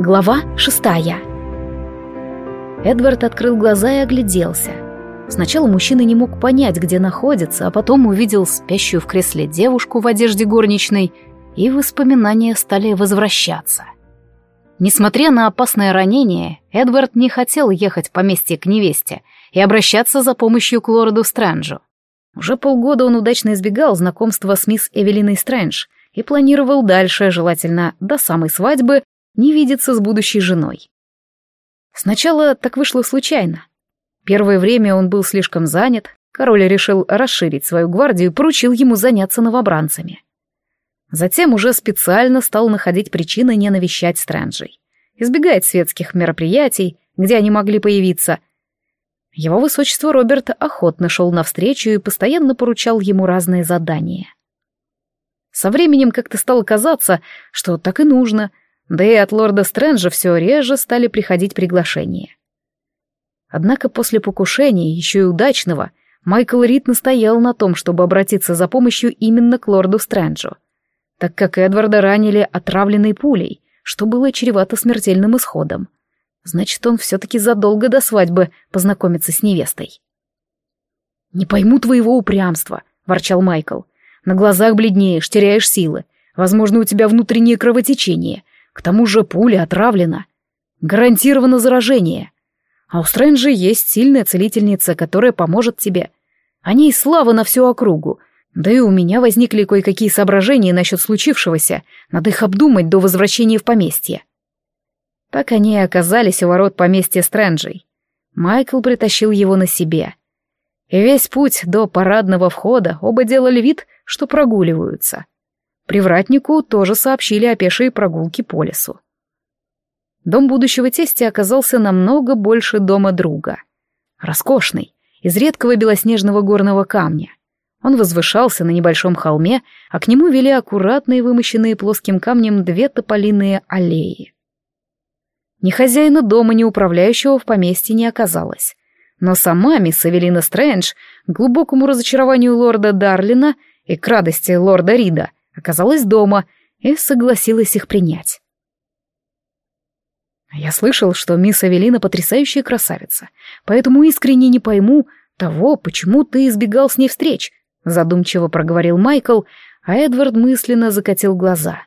Глава шестая. Эдвард открыл глаза и огляделся. Сначала мужчина не мог понять, где находится, а потом увидел спящую в кресле девушку в одежде горничной, и воспоминания стали возвращаться. Несмотря на опасное ранение, Эдвард не хотел ехать в поместье к невесте и обращаться за помощью к лорду Стрэнджу. Уже полгода он удачно избегал знакомства с мисс Эвелиной Стрэндж и планировал дальше, желательно до самой свадьбы, не видеться с будущей женой. Сначала так вышло случайно. Первое время он был слишком занят, король решил расширить свою гвардию и поручил ему заняться новобранцами. Затем уже специально стал находить причины не навещать Стрэнджей, избегать светских мероприятий, где они могли появиться. Его высочество Роберт охотно шел навстречу и постоянно поручал ему разные задания. Со временем как-то стало казаться, что так и нужно, да и от лорда Стрэнджа все реже стали приходить приглашения. Однако после покушения, еще и удачного, Майкл Рид настоял на том, чтобы обратиться за помощью именно к лорду Стрэнджу, так как Эдварда ранили отравленной пулей, что было чревато смертельным исходом. Значит, он все-таки задолго до свадьбы познакомится с невестой. «Не пойму твоего упрямства», — ворчал Майкл. «На глазах бледнеешь, теряешь силы. Возможно, у тебя внутреннее кровотечение. К тому же пуля отравлена. Гарантировано заражение. А у Стрэнджа есть сильная целительница, которая поможет тебе. О ней слава на всю округу. Да и у меня возникли кое-какие соображения насчет случившегося. Надо их обдумать до возвращения в поместье. Так они и оказались у ворот поместья Стрэнджей. Майкл притащил его на себе. И весь путь до парадного входа оба делали вид, что прогуливаются. Привратнику тоже сообщили о пешей прогулке по лесу. Дом будущего тестя оказался намного больше дома друга. Роскошный, из редкого белоснежного горного камня. Он возвышался на небольшом холме, а к нему вели аккуратные, вымощенные плоским камнем две тополиные аллеи. Ни хозяина дома, ни управляющего в поместье не оказалось. Но сама мисс Эвелина Стрэндж, к глубокому разочарованию лорда Дарлина и к радости лорда Рида, оказалась дома и согласилась их принять. Я слышал, что мисс Авелина потрясающая красавица, поэтому искренне не пойму того, почему ты избегал с ней встреч, задумчиво проговорил Майкл, а Эдвард мысленно закатил глаза.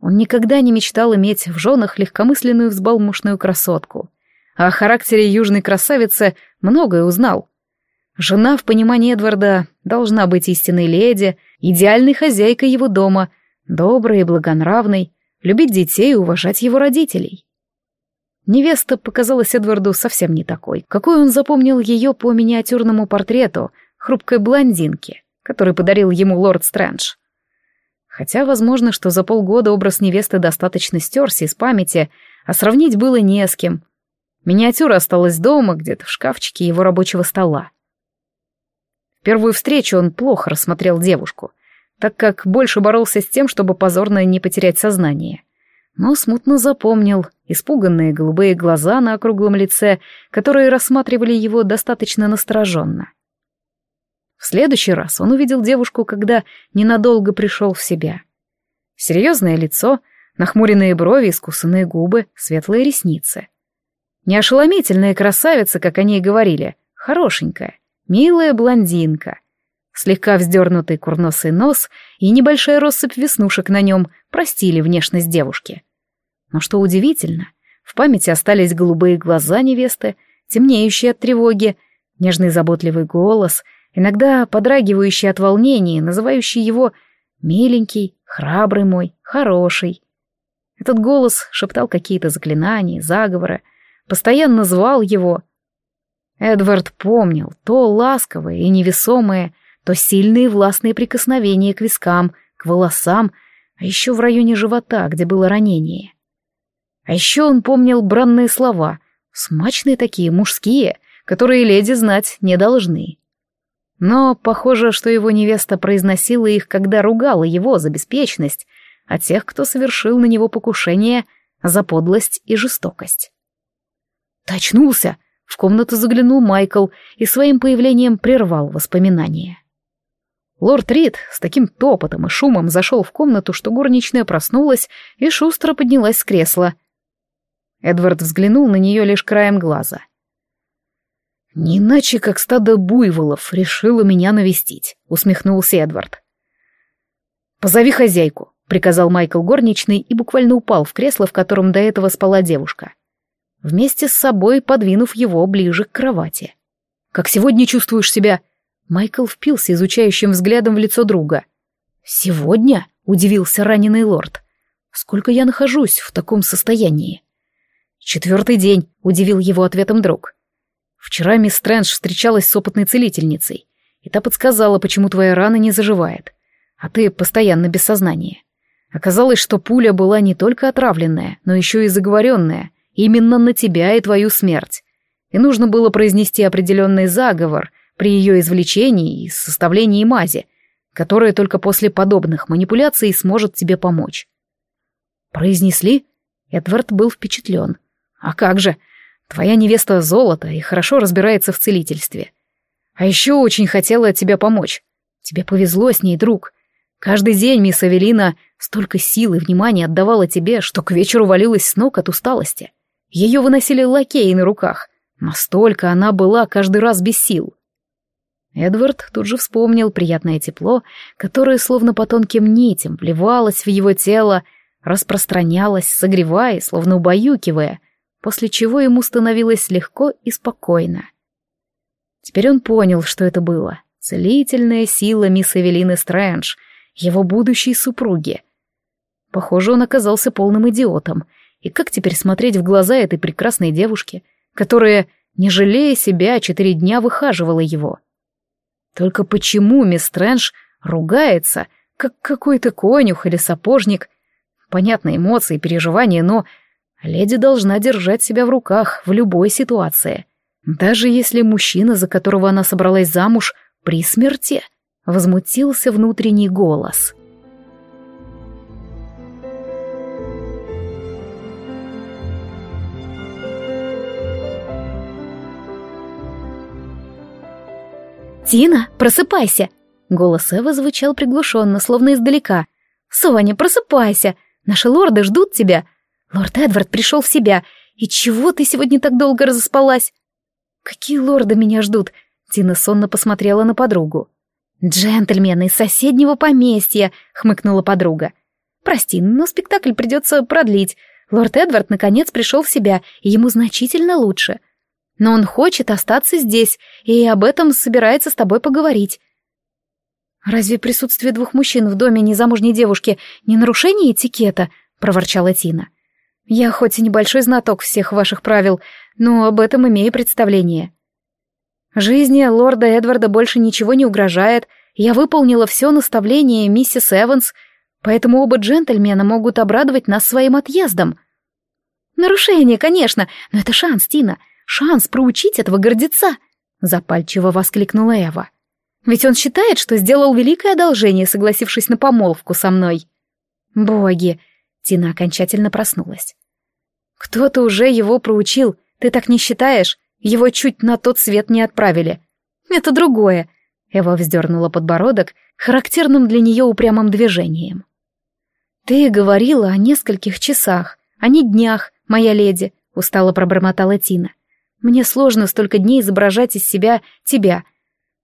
Он никогда не мечтал иметь в женах легкомысленную взбалмошную красотку. О характере южной красавицы многое узнал. Жена в понимании Эдварда должна быть истинной леди, идеальной хозяйкой его дома, доброй и благонравной, любить детей и уважать его родителей. Невеста показалась Эдварду совсем не такой, какой он запомнил ее по миниатюрному портрету хрупкой блондинки, который подарил ему лорд Стрэндж. Хотя возможно, что за полгода образ невесты достаточно стерся из памяти, а сравнить было не с кем. Миниатюра осталась дома, где-то в шкафчике его рабочего стола. В первую встречу он плохо рассмотрел девушку, так как больше боролся с тем, чтобы позорно не потерять сознание. Но смутно запомнил испуганные голубые глаза на округлом лице, которые рассматривали его достаточно настороженно. В следующий раз он увидел девушку, когда ненадолго пришел в себя. Серьезное лицо, нахмуренные брови, искусанные губы, светлые ресницы. Не ошеломительная красавица, как они и говорили, хорошенькая. Милая блондинка. Слегка вздернутый курносый нос и небольшая россыпь веснушек на нем простили внешность девушки. Но что удивительно, в памяти остались голубые глаза невесты, темнеющие от тревоги, нежный заботливый голос, иногда подрагивающий от волнения, называющий его «миленький», «храбрый мой», «хороший». Этот голос шептал какие-то заклинания, заговоры, постоянно звал его, Эдвард помнил то ласковое и невесомое, то сильные властные прикосновения к вискам, к волосам, а еще в районе живота, где было ранение. А еще он помнил бранные слова, смачные такие, мужские, которые леди знать не должны. Но похоже, что его невеста произносила их, когда ругала его за беспечность, а тех, кто совершил на него покушение, за подлость и жестокость. «Ты очнулся!» В комнату заглянул Майкл и своим появлением прервал воспоминания. Лорд Рид с таким топотом и шумом зашел в комнату, что горничная проснулась и шустро поднялась с кресла. Эдвард взглянул на нее лишь краем глаза. «Не иначе, как стадо буйволов решило меня навестить», — усмехнулся Эдвард. «Позови хозяйку», — приказал Майкл горничный и буквально упал в кресло, в котором до этого спала девушка. Вместе с собой подвинув его ближе к кровати. «Как сегодня чувствуешь себя?» Майкл впился изучающим взглядом в лицо друга. «Сегодня?» — удивился раненый лорд. «Сколько я нахожусь в таком состоянии?» «Четвертый день», — удивил его ответом друг. «Вчера мисс Стрэндж встречалась с опытной целительницей, и та подсказала, почему твоя рана не заживает а ты постоянно без сознания. Оказалось, что пуля была не только отравленная, но еще и заговоренная, именно на тебя и твою смерть. И нужно было произнести определенный заговор при ее извлечении и составлении мази, которая только после подобных манипуляций сможет тебе помочь. Произнесли? Эдвард был впечатлен. А как же? Твоя невеста золото и хорошо разбирается в целительстве. А еще очень хотела тебе помочь. Тебе повезло с ней, друг. Каждый день мисс Эвелина столько сил и внимания отдавала тебе, что к вечеру валилась с ног от усталости. Ее выносили лакеи на руках. Настолько она была каждый раз без сил. Эдвард тут же вспомнил приятное тепло, которое словно по тонким нитям вливалось в его тело, распространялось, согревая, словно убаюкивая, после чего ему становилось легко и спокойно. Теперь он понял, что это было. Целительная сила мисс Эвелины Стрэндж — его будущей супруги. Похоже, он оказался полным идиотом. И как теперь смотреть в глаза этой прекрасной девушке, которая, не жалея себя, четыре дня выхаживала его? Только почему мисс Стрэндж ругается, как какой-то конюх или сапожник? Понятно, эмоции, переживания, но леди должна держать себя в руках в любой ситуации. Даже если мужчина, за которого она собралась замуж, при смерти — возмутился внутренний голос. «Тина, просыпайся!» Голос Эвы звучал приглушенно, словно издалека. «Соня, просыпайся! Наши лорды ждут тебя! Лорд Эдвард пришел в себя. И чего ты сегодня так долго разоспалась?» «Какие лорды меня ждут?» Тина сонно посмотрела на подругу. «Джентльмены из соседнего поместья», — хмыкнула подруга. «Прости, но спектакль придется продлить. Лорд Эдвард наконец пришел в себя, и ему значительно лучше. Но он хочет остаться здесь, и об этом собирается с тобой поговорить». «Разве присутствие двух мужчин в доме незамужней девушки не нарушение этикета?» — проворчала Тина. «Я хоть и небольшой знаток всех ваших правил, но об этом имею представление». Жизни лорда Эдварда больше ничего не угрожает, я выполнила все наставление миссис Эванс, поэтому оба джентльмена могут обрадовать нас своим отъездом. Нарушение, конечно, но это шанс, Тина, шанс проучить этого гордеца, запальчиво воскликнула Эва. Ведь он считает, что сделал великое одолжение, согласившись на помолвку со мной. Боги, Тина окончательно проснулась. Кто-то уже его проучил, ты так не считаешь? Его чуть на тот свет не отправили. Это другое. Эва вздернула подбородок характерным для нее упрямым движением. «Ты говорила о нескольких часах, а не днях, моя леди», — устало пробормотала Тина. «Мне сложно столько дней изображать из себя тебя.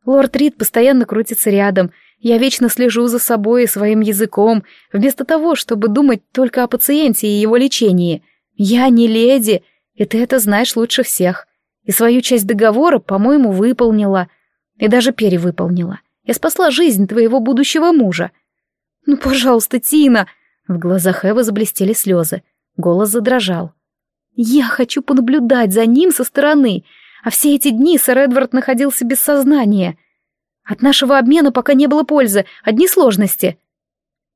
Лорд Рид постоянно крутится рядом, я вечно слежу за собой и своим языком, вместо того, чтобы думать только о пациенте и его лечении. Я не леди, и ты это знаешь лучше всех и свою часть договора, по-моему, выполнила. И даже перевыполнила. Я спасла жизнь твоего будущего мужа. Ну, пожалуйста, Тина!» В глазах Эвы заблестели слезы. Голос задрожал. «Я хочу понаблюдать за ним со стороны, а все эти дни сэр Эдвард находился без сознания. От нашего обмена пока не было пользы, одни сложности».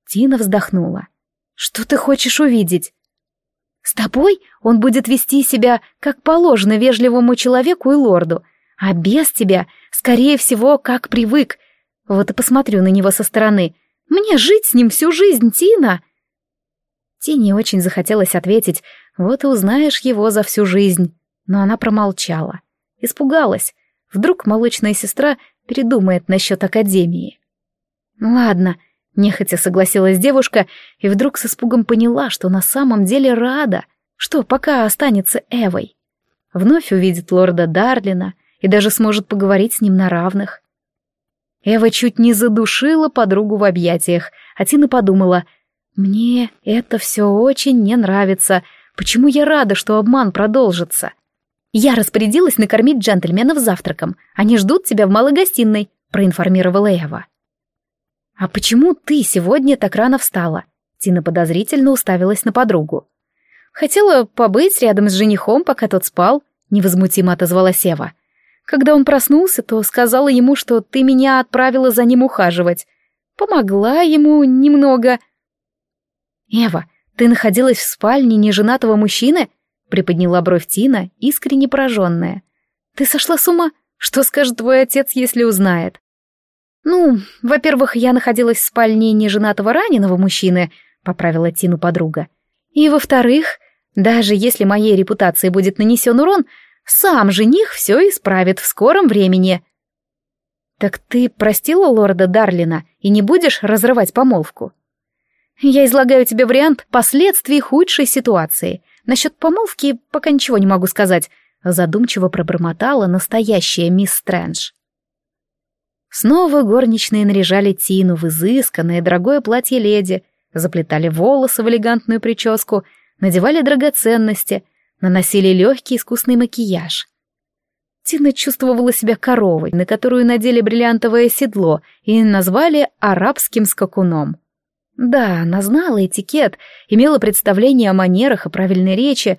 Тина вздохнула. «Что ты хочешь увидеть?» С тобой он будет вести себя, как положено вежливому человеку и лорду, а без тебя, скорее всего, как привык. Вот и посмотрю на него со стороны. Мне жить с ним всю жизнь, Тина!» Тине очень захотелось ответить, вот и узнаешь его за всю жизнь. Но она промолчала. Испугалась. Вдруг молочная сестра передумает насчет академии. «Ладно», Нехотя согласилась девушка и вдруг с испугом поняла, что на самом деле рада. Что пока останется Эвой? Вновь увидит лорда Дарлина и даже сможет поговорить с ним на равных. Эва чуть не задушила подругу в объятиях, а Тина подумала, «Мне это все очень не нравится. Почему я рада, что обман продолжится?» «Я распорядилась накормить джентльменов завтраком. Они ждут тебя в малой гостиной», — проинформировала Эва. «А почему ты сегодня так рано встала?» Тина подозрительно уставилась на подругу. «Хотела побыть рядом с женихом, пока тот спал», — невозмутимо отозвалась Эва. Когда он проснулся, то сказала ему, что ты меня отправила за ним ухаживать. Помогла ему немного. «Эва, ты находилась в спальне неженатого мужчины?» — приподняла бровь Тина, искренне пораженная. «Ты сошла с ума? Что скажет твой отец, если узнает?» «Ну, во-первых, я находилась в спальне неженатого раненого мужчины», — поправила Тину подруга. «И во-вторых, даже если моей репутации будет нанесен урон, сам жених все исправит в скором времени. Так ты простила лорда Дарлина и не будешь разрывать помолвку? Я излагаю тебе вариант последствий худшей ситуации. Насчет помолвки пока ничего не могу сказать. Задумчиво пробормотала настоящая мисс Стрэндж. Снова горничные наряжали Тину в изысканное дорогое платье леди, заплетали волосы в элегантную прическу, надевали драгоценности, наносили легкий искусный макияж. Тина чувствовала себя коровой, на которую надели бриллиантовое седло и назвали арабским скакуном. Да, она знала этикет, имела представление о манерах и правильной речи,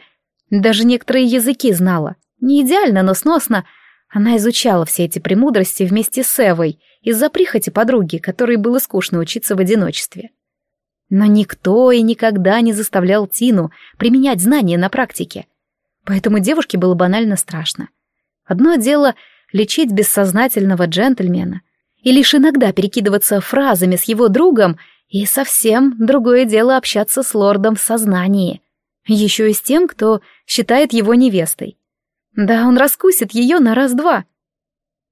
даже некоторые языки знала. Не идеально, но сносно. Она изучала все эти премудрости вместе с Эвой из-за прихоти подруги, которой было скучно учиться в одиночестве. Но никто и никогда не заставлял Тину применять знания на практике. Поэтому девушке было банально страшно. Одно дело лечить бессознательного джентльмена и лишь иногда перекидываться фразами с его другом, и совсем другое дело общаться с лордом в сознании. Еще и с тем, кто считает его невестой. Да, он раскусит ее на раз-два.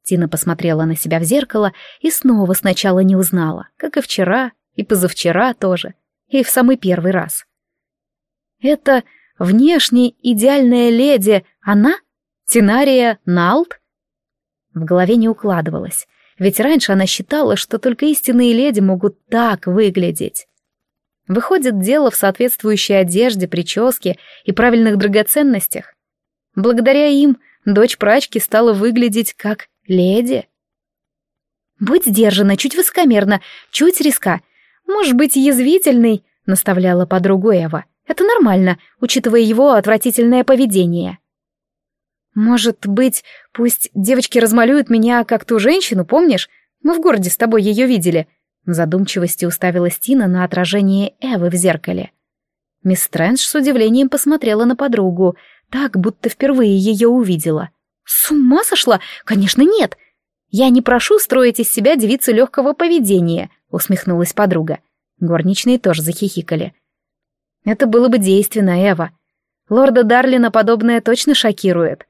Тина посмотрела на себя в зеркало и снова сначала не узнала, как и вчера, и позавчера тоже, и в самый первый раз. Это Внешне идеальная леди, она? Тинария Налт? В голове не укладывалось, ведь раньше она считала, что только истинные леди могут так выглядеть. Выходит, дело в соответствующей одежде, прическе и правильных драгоценностях. Благодаря им дочь прачки стала выглядеть как леди. «Будь сдержана, чуть высокомерно, чуть риска. Можешь быть язвительной», — наставляла подругу Эва. Это нормально, учитывая его отвратительное поведение. Может быть, пусть девочки размалюют меня как ту женщину, помнишь? Мы в городе с тобой ее видели. В задумчивости уставилась Тина на отражение Эвы в зеркале. Мисс Стрэндж с удивлением посмотрела на подругу, так, будто впервые ее увидела. «С ума сошла? Конечно, нет! Я не прошу строить из себя девицу легкого поведения», — усмехнулась подруга. Горничные тоже захихикали. Это было бы действенно, Эва. Лорда Дарлина подобное точно шокирует.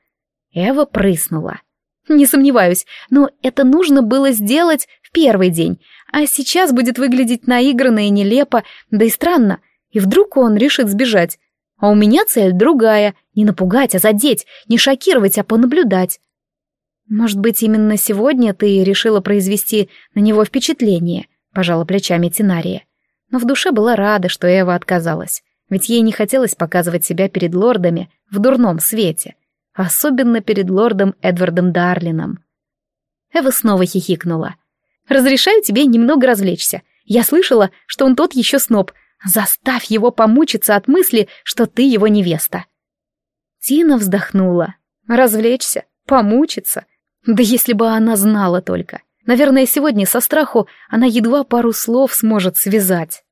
Эва прыснула. Не сомневаюсь, но это нужно было сделать в первый день, а сейчас будет выглядеть наигранно и нелепо, да и странно. И вдруг он решит сбежать. А у меня цель другая — не напугать, а задеть, не шокировать, а понаблюдать. Может быть, именно сегодня ты решила произвести на него впечатление, пожала плечами Тинария но в душе была рада, что Эва отказалась, ведь ей не хотелось показывать себя перед лордами в дурном свете, особенно перед лордом Эдвардом Дарлином. Эва снова хихикнула. «Разрешаю тебе немного развлечься. Я слышала, что он тот еще сноб. Заставь его помучиться от мысли, что ты его невеста». Тина вздохнула. «Развлечься? Помучиться? Да если бы она знала только. Наверное, сегодня со страху она едва пару слов сможет связать.